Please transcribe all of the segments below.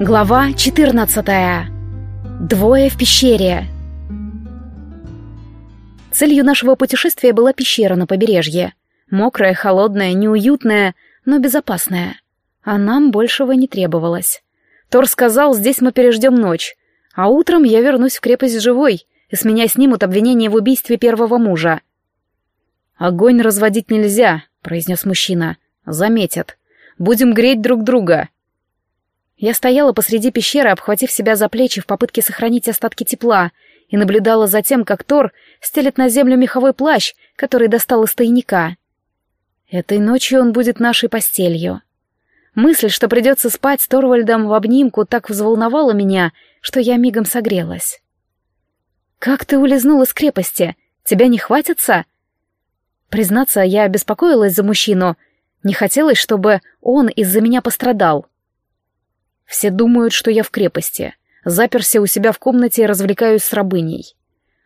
Глава 14. Двое в пещере. Целью нашего путешествия была пещера на побережье. Мокрая, холодная, неуютная, но безопасная. А нам большего не требовалось. Тор сказал, здесь мы переждем ночь, а утром я вернусь в крепость живой, и с меня снимут обвинение в убийстве первого мужа. «Огонь разводить нельзя», — произнес мужчина. «Заметят. Будем греть друг друга». Я стояла посреди пещеры, обхватив себя за плечи в попытке сохранить остатки тепла, и наблюдала за тем, как Тор стелет на землю меховой плащ, который достал из тайника. Этой ночью он будет нашей постелью. Мысль, что придется спать с Торвальдом в обнимку, так взволновала меня, что я мигом согрелась. «Как ты улизнул из крепости? Тебя не хватится?» Признаться, я беспокоилась за мужчину. Не хотелось, чтобы он из-за меня пострадал. Все думают, что я в крепости. Заперся у себя в комнате и развлекаюсь с рабыней.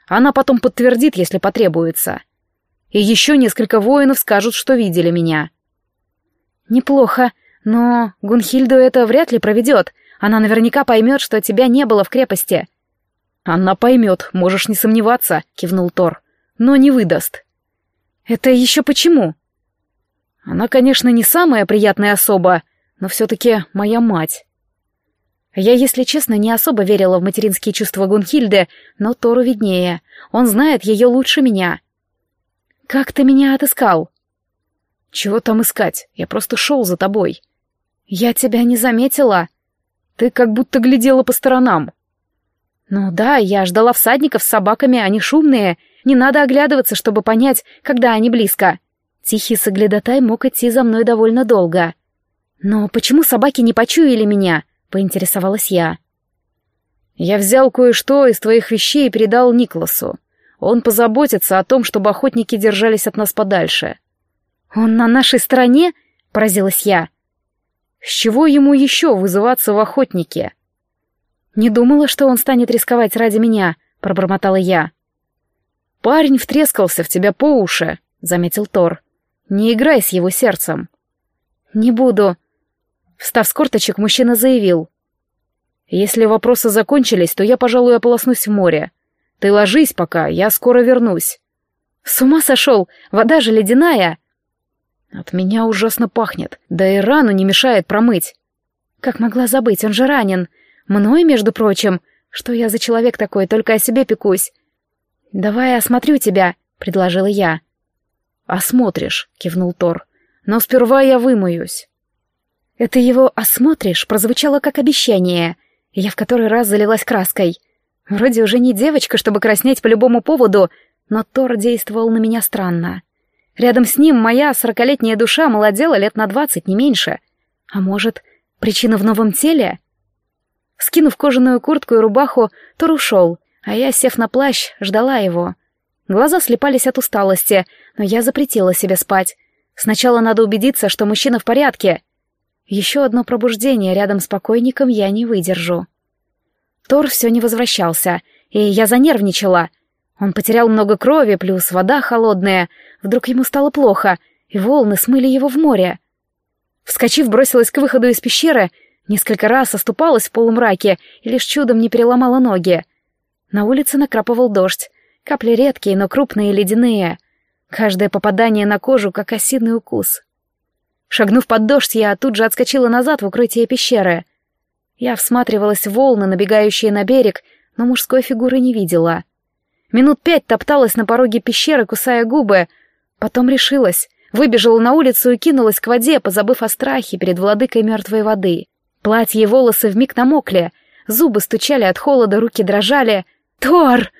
Она потом подтвердит, если потребуется. И еще несколько воинов скажут, что видели меня. Неплохо, но Гунхильду это вряд ли проведет. Она наверняка поймет, что тебя не было в крепости. Она поймет, можешь не сомневаться, кивнул Тор. Но не выдаст. Это еще почему? Она, конечно, не самая приятная особа, но все-таки моя мать. Я, если честно, не особо верила в материнские чувства Гунхильды, но Тору виднее. Он знает ее лучше меня. «Как ты меня отыскал?» «Чего там искать? Я просто шел за тобой». «Я тебя не заметила». «Ты как будто глядела по сторонам». «Ну да, я ждала всадников с собаками, они шумные. Не надо оглядываться, чтобы понять, когда они близко». Тихий соглядатай мог идти за мной довольно долго. «Но почему собаки не почуяли меня?» Поинтересовалась я. «Я взял кое-что из твоих вещей и передал Никласу. Он позаботится о том, чтобы охотники держались от нас подальше». «Он на нашей стороне?» — поразилась я. «С чего ему еще вызываться в охотнике?» «Не думала, что он станет рисковать ради меня», — пробормотала я. «Парень втрескался в тебя по уши», — заметил Тор. «Не играй с его сердцем». «Не буду», Встав с корточек, мужчина заявил. «Если вопросы закончились, то я, пожалуй, ополоснусь в море. Ты ложись пока, я скоро вернусь». «С ума сошел! Вода же ледяная!» «От меня ужасно пахнет, да и рану не мешает промыть». «Как могла забыть, он же ранен. Мной, между прочим. Что я за человек такой, только о себе пекусь». «Давай осмотрю тебя», — предложила я. «Осмотришь», — кивнул Тор. «Но сперва я вымоюсь». Это его «осмотришь» прозвучало как обещание. Я в который раз залилась краской. Вроде уже не девочка, чтобы краснеть по любому поводу, но Тор действовал на меня странно. Рядом с ним моя сорокалетняя душа молодела лет на двадцать, не меньше. А может, причина в новом теле? Скинув кожаную куртку и рубаху, Тор ушел, а я, сев на плащ, ждала его. Глаза слепались от усталости, но я запретила себе спать. Сначала надо убедиться, что мужчина в порядке — еще одно пробуждение рядом с покойником я не выдержу. Тор все не возвращался, и я занервничала. Он потерял много крови, плюс вода холодная. Вдруг ему стало плохо, и волны смыли его в море. Вскочив, бросилась к выходу из пещеры, несколько раз оступалась в полумраке и лишь чудом не переломала ноги. На улице накрапывал дождь. Капли редкие, но крупные и ледяные. Каждое попадание на кожу, как осиный укус. Шагнув под дождь, я тут же отскочила назад в укрытие пещеры. Я всматривалась в волны, набегающие на берег, но мужской фигуры не видела. Минут пять топталась на пороге пещеры, кусая губы. Потом решилась, выбежала на улицу и кинулась к воде, позабыв о страхе перед владыкой мертвой воды. Платье и волосы вмиг намокли, зубы стучали от холода, руки дрожали. «Тор!»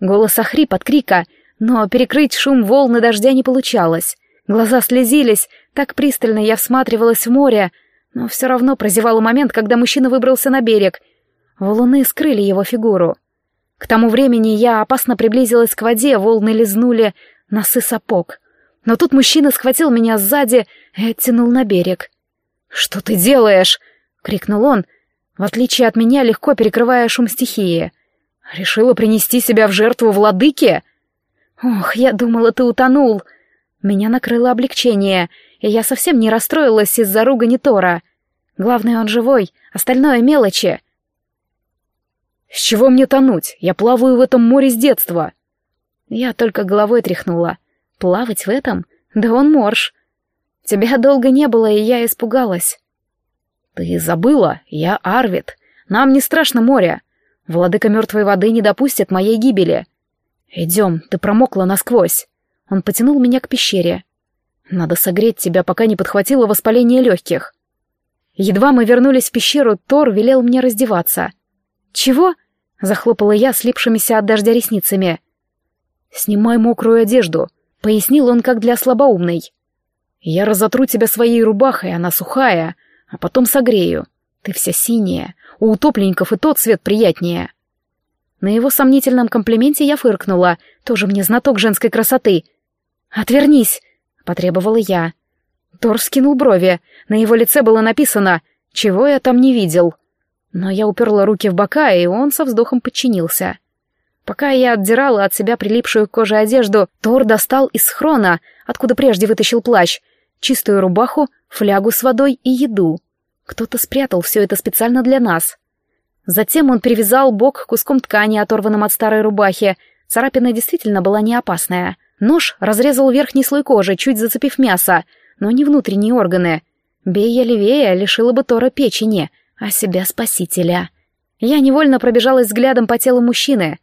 Голос охрип от крика, но перекрыть шум волны дождя не получалось. Глаза слезились, так пристально я всматривалась в море, но все равно прозевала момент, когда мужчина выбрался на берег. Волны скрыли его фигуру. К тому времени я опасно приблизилась к воде, волны лизнули носы сапог. Но тут мужчина схватил меня сзади и оттянул на берег. «Что ты делаешь?» — крикнул он, в отличие от меня, легко перекрывая шум стихии. «Решила принести себя в жертву владыке?» «Ох, я думала, ты утонул!» Меня накрыло облегчение — и я совсем не расстроилась из-за ругани Тора. Главное, он живой, остальное мелочи. С чего мне тонуть? Я плаваю в этом море с детства. Я только головой тряхнула. Плавать в этом? Да он морж. Тебя долго не было, и я испугалась. Ты забыла? Я Арвид. Нам не страшно море. Владыка мертвой воды не допустит моей гибели. Идем, ты промокла насквозь. Он потянул меня к пещере. Надо согреть тебя, пока не подхватило воспаление легких. Едва мы вернулись в пещеру, Тор велел мне раздеваться. «Чего?» — захлопала я слипшимися от дождя ресницами. «Снимай мокрую одежду», — пояснил он как для слабоумной. «Я разотру тебя своей рубахой, она сухая, а потом согрею. Ты вся синяя, у утопленников и тот цвет приятнее». На его сомнительном комплименте я фыркнула, тоже мне знаток женской красоты. «Отвернись!» — потребовала я. Тор скинул брови, на его лице было написано «Чего я там не видел?». Но я уперла руки в бока, и он со вздохом подчинился. Пока я отдирала от себя прилипшую к коже одежду, Тор достал из схрона, откуда прежде вытащил плащ, чистую рубаху, флягу с водой и еду. Кто-то спрятал все это специально для нас. Затем он привязал бок куском ткани, оторванным от старой рубахи. Царапина действительно была не опасная. Нож разрезал верхний слой кожи, чуть зацепив мясо, но не внутренние органы. Бей я левее, лишила бы Тора печени, а себя спасителя. Я невольно пробежалась взглядом по телу мужчины.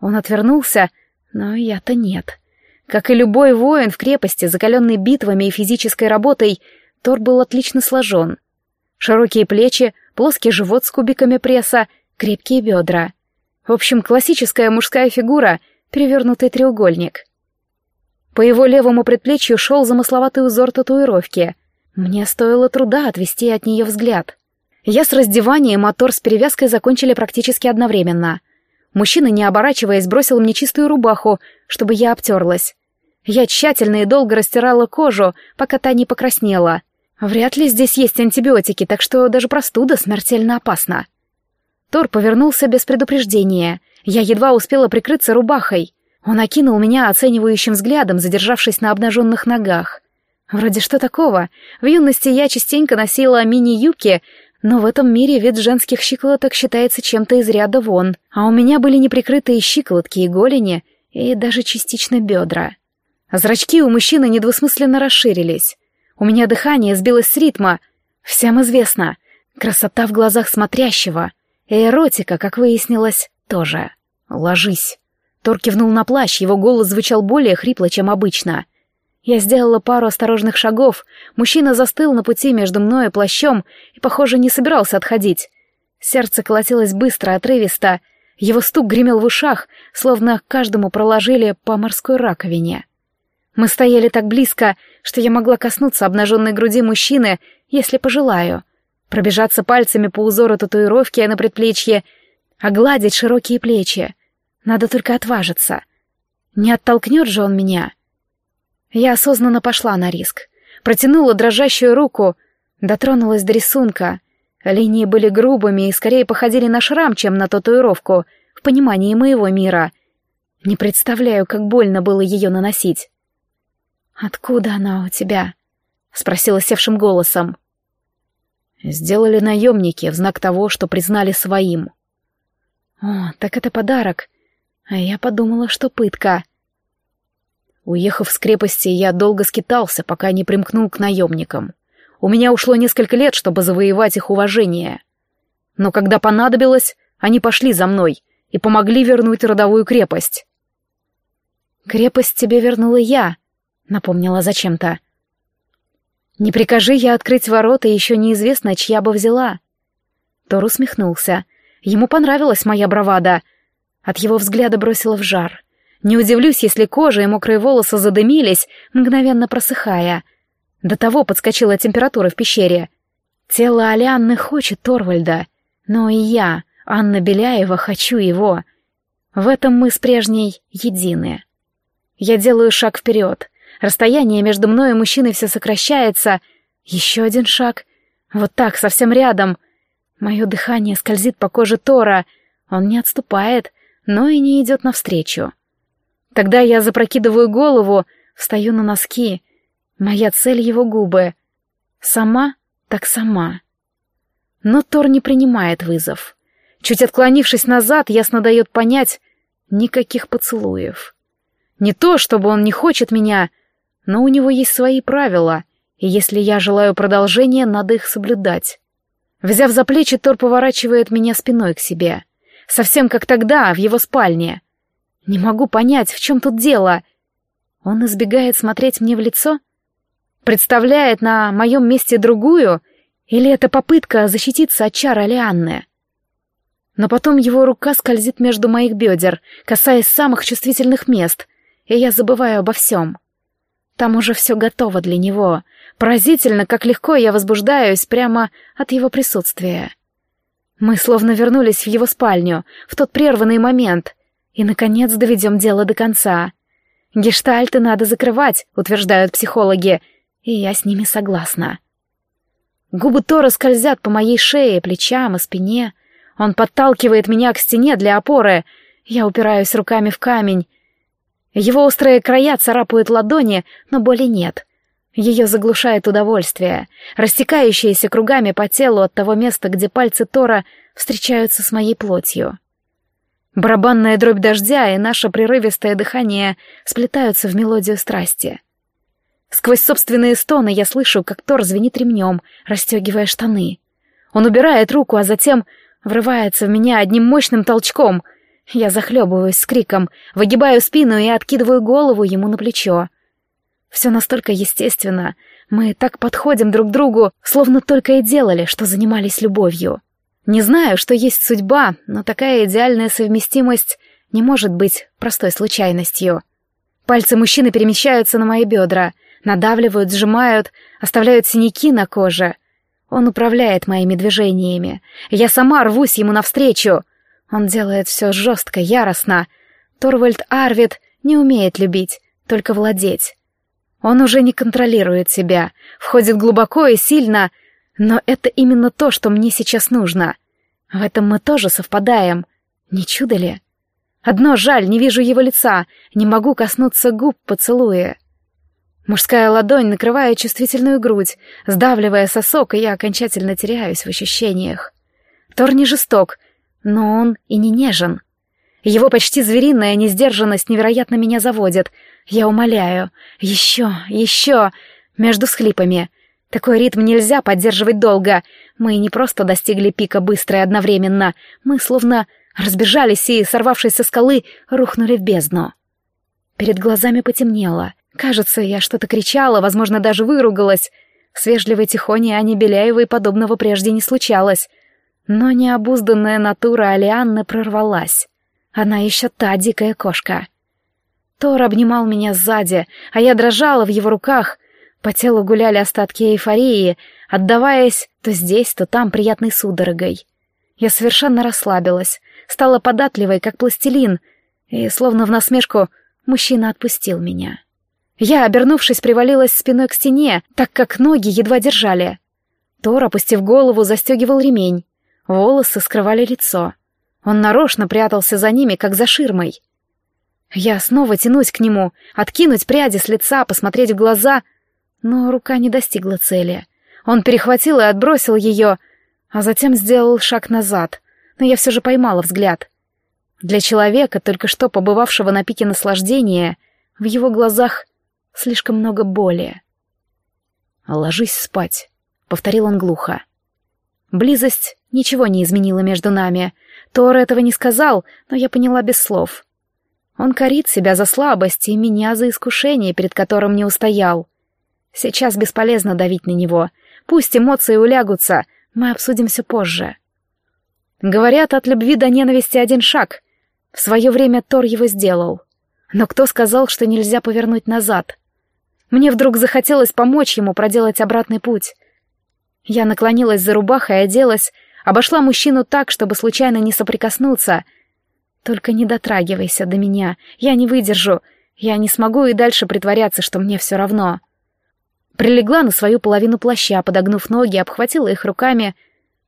Он отвернулся, но я-то нет. Как и любой воин в крепости, закаленный битвами и физической работой, Тор был отлично сложен. Широкие плечи, плоский живот с кубиками пресса, крепкие бедра. В общем, классическая мужская фигура, перевернутый треугольник. По его левому предплечью шел замысловатый узор татуировки. Мне стоило труда отвести от нее взгляд. Я с раздеванием мотор с перевязкой закончили практически одновременно. Мужчина, не оборачиваясь, бросил мне чистую рубаху, чтобы я обтерлась. Я тщательно и долго растирала кожу, пока та не покраснела — Вряд ли здесь есть антибиотики, так что даже простуда смертельно опасна. Тор повернулся без предупреждения. Я едва успела прикрыться рубахой. Он окинул меня оценивающим взглядом, задержавшись на обнаженных ногах. Вроде что такого? В юности я частенько носила мини-юбки, но в этом мире вид женских щиколоток считается чем-то из ряда вон, а у меня были неприкрытые щиколотки и голени, и даже частично бедра. Зрачки у мужчины недвусмысленно расширились. У меня дыхание сбилось с ритма. Всем известно. Красота в глазах смотрящего. И эротика, как выяснилось, тоже. «Ложись». Тор кивнул на плащ, его голос звучал более хрипло, чем обычно. Я сделала пару осторожных шагов. Мужчина застыл на пути между мной и плащом и, похоже, не собирался отходить. Сердце колотилось быстро, отрывисто. Его стук гремел в ушах, словно каждому проложили по морской раковине. Мы стояли так близко, что я могла коснуться обнаженной груди мужчины, если пожелаю. Пробежаться пальцами по узору татуировки на предплечье, огладить широкие плечи. Надо только отважиться. Не оттолкнет же он меня. Я осознанно пошла на риск. Протянула дрожащую руку, дотронулась до рисунка. Линии были грубыми и скорее походили на шрам, чем на татуировку, в понимании моего мира. Не представляю, как больно было ее наносить. «Откуда она у тебя?» — спросила севшим голосом. «Сделали наемники в знак того, что признали своим». «О, так это подарок. А я подумала, что пытка». Уехав с крепости, я долго скитался, пока не примкнул к наемникам. У меня ушло несколько лет, чтобы завоевать их уважение. Но когда понадобилось, они пошли за мной и помогли вернуть родовую крепость. «Крепость тебе вернула я», напомнила зачем-то. «Не прикажи я открыть ворота, еще неизвестно, чья бы взяла». Тор усмехнулся. Ему понравилась моя бравада. От его взгляда бросило в жар. Не удивлюсь, если кожа и мокрые волосы задымились, мгновенно просыхая. До того подскочила температура в пещере. Тело Алианны хочет Торвальда, но и я, Анна Беляева, хочу его. В этом мы с прежней едины. Я делаю шаг вперед, Расстояние между мной и мужчиной все сокращается. Еще один шаг. Вот так, совсем рядом. Мое дыхание скользит по коже Тора. Он не отступает, но и не идет навстречу. Тогда я запрокидываю голову, встаю на носки. Моя цель — его губы. Сама, так сама. Но Тор не принимает вызов. Чуть отклонившись назад, ясно дает понять — никаких поцелуев. Не то, чтобы он не хочет меня, но у него есть свои правила, и если я желаю продолжения, надо их соблюдать. Взяв за плечи, Тор поворачивает меня спиной к себе. Совсем как тогда, в его спальне. Не могу понять, в чем тут дело. Он избегает смотреть мне в лицо? Представляет на моем месте другую? Или это попытка защититься от чара Лианны? Но потом его рука скользит между моих бедер, касаясь самых чувствительных мест, и я забываю обо всем. Там уже все готово для него. Поразительно, как легко я возбуждаюсь прямо от его присутствия. Мы словно вернулись в его спальню, в тот прерванный момент, и, наконец, доведем дело до конца. Гештальты надо закрывать, утверждают психологи, и я с ними согласна. Губы Тора скользят по моей шее, плечам и спине. Он подталкивает меня к стене для опоры. Я упираюсь руками в камень, его острые края царапают ладони, но боли нет. Ее заглушает удовольствие, растекающееся кругами по телу от того места, где пальцы Тора встречаются с моей плотью. Барабанная дробь дождя и наше прерывистое дыхание сплетаются в мелодию страсти. Сквозь собственные стоны я слышу, как Тор звенит ремнем, расстегивая штаны. Он убирает руку, а затем врывается в меня одним мощным толчком — я захлебываюсь с криком, выгибаю спину и откидываю голову ему на плечо. Все настолько естественно. Мы так подходим друг к другу, словно только и делали, что занимались любовью. Не знаю, что есть судьба, но такая идеальная совместимость не может быть простой случайностью. Пальцы мужчины перемещаются на мои бедра, надавливают, сжимают, оставляют синяки на коже. Он управляет моими движениями. Я сама рвусь ему навстречу — он делает все жестко, яростно. Торвальд Арвид не умеет любить, только владеть. Он уже не контролирует себя, входит глубоко и сильно, но это именно то, что мне сейчас нужно. В этом мы тоже совпадаем. Не чудо ли? Одно жаль, не вижу его лица, не могу коснуться губ поцелуя. Мужская ладонь накрывает чувствительную грудь, сдавливая сосок, и я окончательно теряюсь в ощущениях. Тор не жесток, но он и не нежен. Его почти звериная несдержанность невероятно меня заводит. Я умоляю. Еще, еще. Между схлипами. Такой ритм нельзя поддерживать долго. Мы не просто достигли пика быстро и одновременно. Мы словно разбежались и, сорвавшись со скалы, рухнули в бездну. Перед глазами потемнело. Кажется, я что-то кричала, возможно, даже выругалась. С вежливой тихоней Ани Беляевой подобного прежде не случалось. Но необузданная натура Алианны прорвалась. Она еще та дикая кошка. Тор обнимал меня сзади, а я дрожала в его руках. По телу гуляли остатки эйфории, отдаваясь то здесь, то там приятной судорогой. Я совершенно расслабилась, стала податливой, как пластилин, и, словно в насмешку, мужчина отпустил меня. Я, обернувшись, привалилась спиной к стене, так как ноги едва держали. Тор, опустив голову, застегивал ремень. Волосы скрывали лицо. Он нарочно прятался за ними, как за ширмой. Я снова тянусь к нему, откинуть пряди с лица, посмотреть в глаза, но рука не достигла цели. Он перехватил и отбросил ее, а затем сделал шаг назад, но я все же поймала взгляд. Для человека, только что побывавшего на пике наслаждения, в его глазах слишком много боли. «Ложись спать», — повторил он глухо. Близость ничего не изменила между нами. Тор этого не сказал, но я поняла без слов. Он корит себя за слабость и меня за искушение, перед которым не устоял. Сейчас бесполезно давить на него. Пусть эмоции улягутся, мы обсудим все позже. Говорят, от любви до ненависти один шаг. В свое время Тор его сделал. Но кто сказал, что нельзя повернуть назад? Мне вдруг захотелось помочь ему проделать обратный путь. Я наклонилась за рубахой оделась, обошла мужчину так, чтобы случайно не соприкоснуться. Только не дотрагивайся до меня, я не выдержу, я не смогу и дальше притворяться, что мне все равно. Прилегла на свою половину плаща, подогнув ноги, обхватила их руками.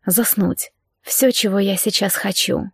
Заснуть. Все, чего я сейчас хочу.